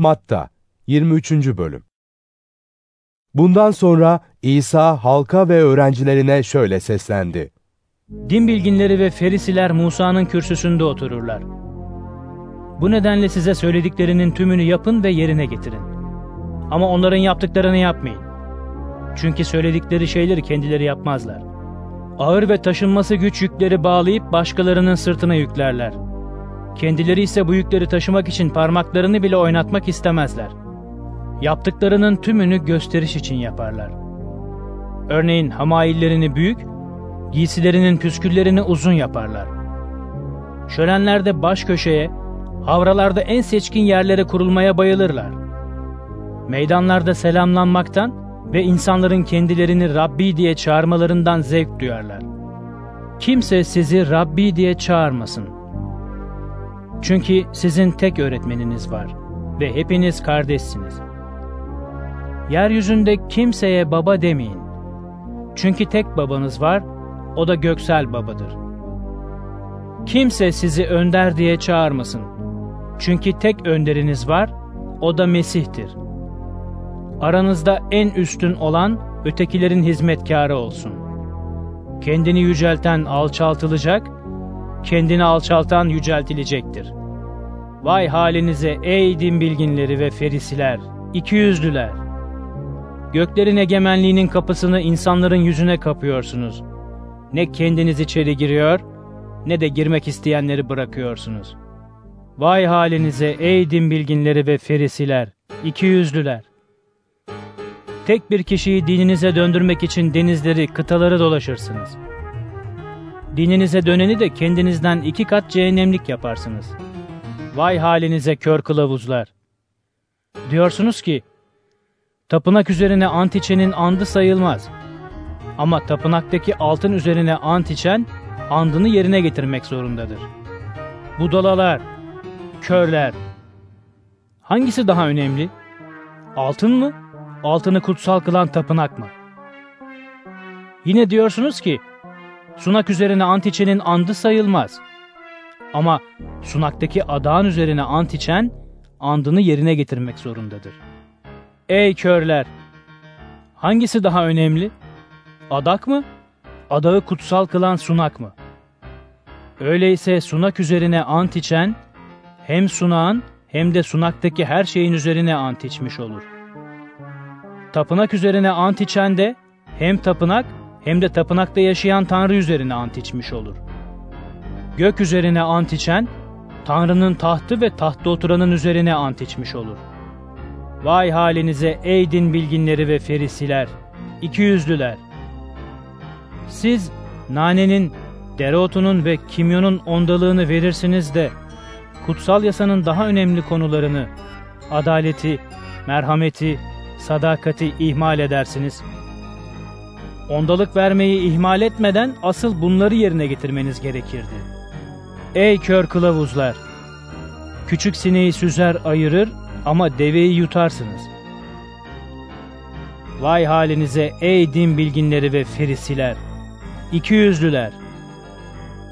Matta 23. Bölüm Bundan sonra İsa halka ve öğrencilerine şöyle seslendi. Din bilginleri ve ferisiler Musa'nın kürsüsünde otururlar. Bu nedenle size söylediklerinin tümünü yapın ve yerine getirin. Ama onların yaptıklarını yapmayın. Çünkü söyledikleri şeyleri kendileri yapmazlar. Ağır ve taşınması güç yükleri bağlayıp başkalarının sırtına yüklerler. Kendileri ise bu yükleri taşımak için parmaklarını bile oynatmak istemezler. Yaptıklarının tümünü gösteriş için yaparlar. Örneğin hamaillerini büyük, giysilerinin püsküllerini uzun yaparlar. Şölenlerde baş köşeye, havralarda en seçkin yerlere kurulmaya bayılırlar. Meydanlarda selamlanmaktan ve insanların kendilerini Rabbi diye çağırmalarından zevk duyarlar. Kimse sizi Rabbi diye çağırmasın. Çünkü sizin tek öğretmeniniz var ve hepiniz kardeşsiniz. Yeryüzünde kimseye baba demeyin. Çünkü tek babanız var, o da göksel babadır. Kimse sizi önder diye çağırmasın. Çünkü tek önderiniz var, o da Mesih'tir. Aranızda en üstün olan ötekilerin hizmetkarı olsun. Kendini yücelten alçaltılacak, kendini alçaltan yüceltilecektir. Vay halinize ey din bilginleri ve ferisiler, ikiyüzlüler! Göklerin egemenliğinin kapısını insanların yüzüne kapıyorsunuz. Ne kendiniz içeri giriyor, ne de girmek isteyenleri bırakıyorsunuz. Vay halinize ey din bilginleri ve ferisiler, ikiyüzlüler! Tek bir kişiyi dininize döndürmek için denizleri, kıtaları dolaşırsınız. Dininize döneni de kendinizden iki kat cehennemlik yaparsınız. Vay halinize kör kılavuzlar! Diyorsunuz ki, tapınak üzerine ant andı sayılmaz. Ama tapınaktaki altın üzerine ant andını yerine getirmek zorundadır. Budalalar, körler, hangisi daha önemli? Altın mı? altını kutsal kılan tapınak mı? Yine diyorsunuz ki, sunak üzerine ant andı sayılmaz. Ama sunaktaki adağın üzerine ant içen, andını yerine getirmek zorundadır. Ey körler! Hangisi daha önemli? Adak mı? Adağı kutsal kılan sunak mı? Öyleyse sunak üzerine ant içen, hem sunağın hem de sunaktaki her şeyin üzerine ant içmiş olur.'' Tapınak üzerine ant içen de hem tapınak hem de tapınakta yaşayan Tanrı üzerine ant içmiş olur. Gök üzerine ant içen, Tanrı'nın tahtı ve tahtta oturanın üzerine ant içmiş olur. Vay halinize ey din bilginleri ve ferisiler, ikiyüzlüler! Siz nanenin, dereotunun ve kimyonun ondalığını verirsiniz de, kutsal yasanın daha önemli konularını, adaleti, merhameti, sadakati ihmal edersiniz. Ondalık vermeyi ihmal etmeden asıl bunları yerine getirmeniz gerekirdi. Ey kör kılavuzlar! Küçük sineği süzer ayırır ama deveyi yutarsınız. Vay halinize ey din bilginleri ve ferisiler! İkiyüzlüler!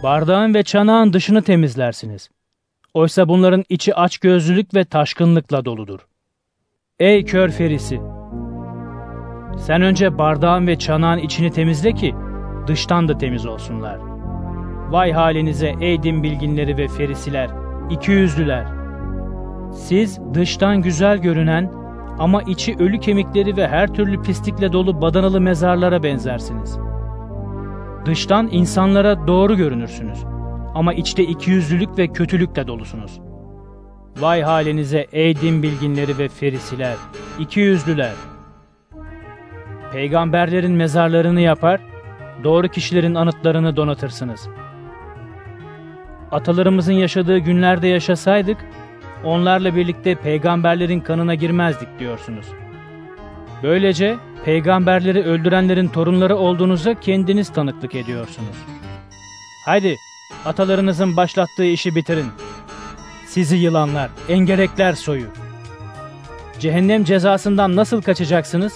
Bardağın ve çanağın dışını temizlersiniz. Oysa bunların içi açgözlülük ve taşkınlıkla doludur. Ey kör ferisi! Sen önce bardağın ve çanağın içini temizle ki dıştan da temiz olsunlar. Vay halinize ey din bilginleri ve ferisiler, ikiyüzlüler! Siz dıştan güzel görünen ama içi ölü kemikleri ve her türlü pislikle dolu badanalı mezarlara benzersiniz. Dıştan insanlara doğru görünürsünüz ama içte ikiyüzlülük ve kötülükle dolusunuz.'' Vay halinize ey din bilginleri ve ferisiler, iki yüzlüler. Peygamberlerin mezarlarını yapar, doğru kişilerin anıtlarını donatırsınız. Atalarımızın yaşadığı günlerde yaşasaydık, onlarla birlikte peygamberlerin kanına girmezdik diyorsunuz. Böylece peygamberleri öldürenlerin torunları olduğunuza kendiniz tanıklık ediyorsunuz. Haydi atalarınızın başlattığı işi bitirin. Sizi yılanlar, engerekler soyu. Cehennem cezasından nasıl kaçacaksınız?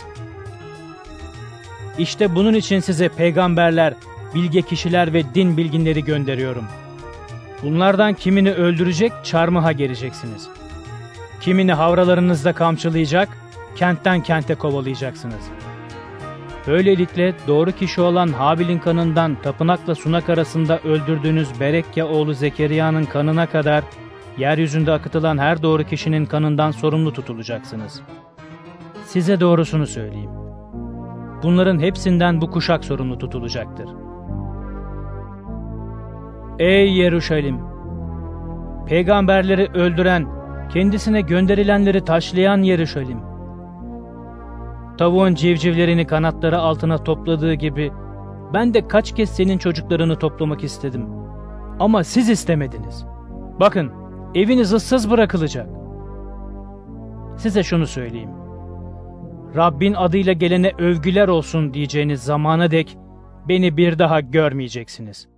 İşte bunun için size peygamberler, bilge kişiler ve din bilginleri gönderiyorum. Bunlardan kimini öldürecek, çarmıha geleceksiniz. Kimini havralarınızda kamçılayacak, kentten kente kovalayacaksınız. Böylelikle doğru kişi olan Habil'in kanından tapınakla sunak arasında öldürdüğünüz Berekya oğlu Zekeriya'nın kanına kadar yeryüzünde akıtılan her doğru kişinin kanından sorumlu tutulacaksınız. Size doğrusunu söyleyeyim. Bunların hepsinden bu kuşak sorumlu tutulacaktır. Ey Yeruşalim! Peygamberleri öldüren, kendisine gönderilenleri taşlayan Yeruşalim! Tavuğun civcivlerini kanatları altına topladığı gibi ben de kaç kez senin çocuklarını toplamak istedim. Ama siz istemediniz. Bakın, eviniz ıssız bırakılacak. Size şunu söyleyeyim. Rabbin adıyla gelene övgüler olsun diyeceğiniz zamana dek beni bir daha görmeyeceksiniz.